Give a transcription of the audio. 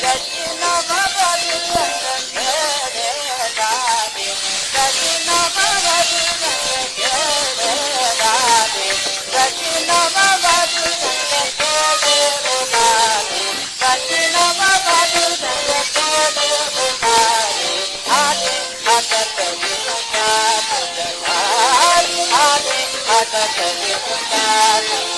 That you. know kata